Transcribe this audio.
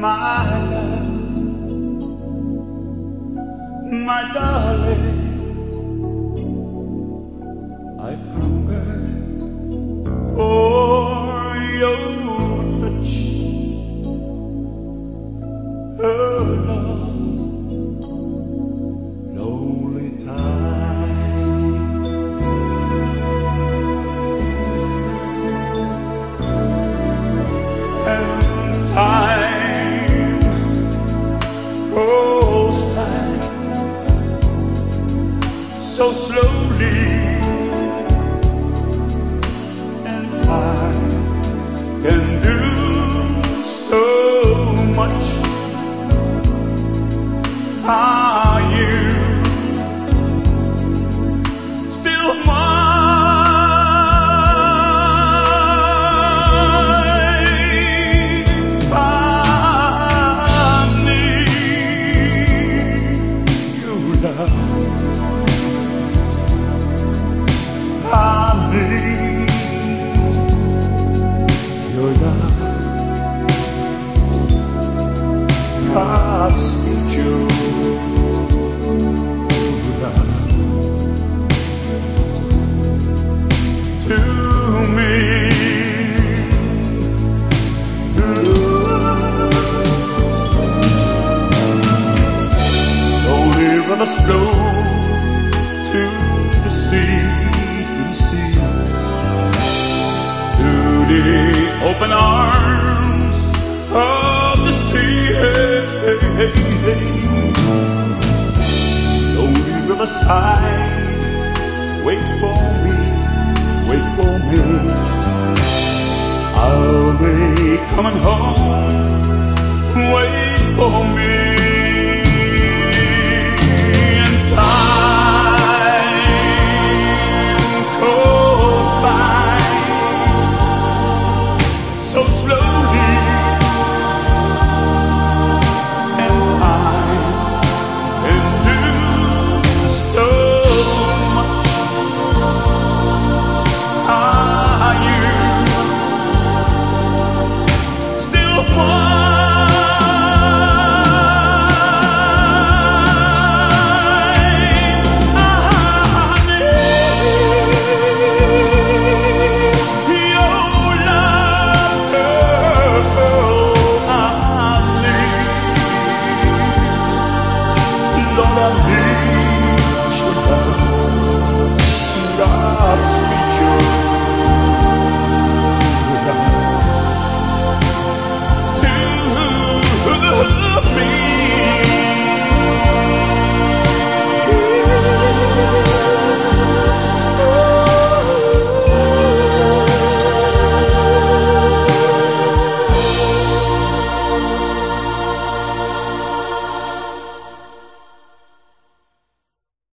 my love, my darling. I've hungered for your touch, oh love, so slowly. And time can do rivers flow to the sea, to the sea, to the open arms of the sea. Lonely riverside, wait for me, wait for me. I'll be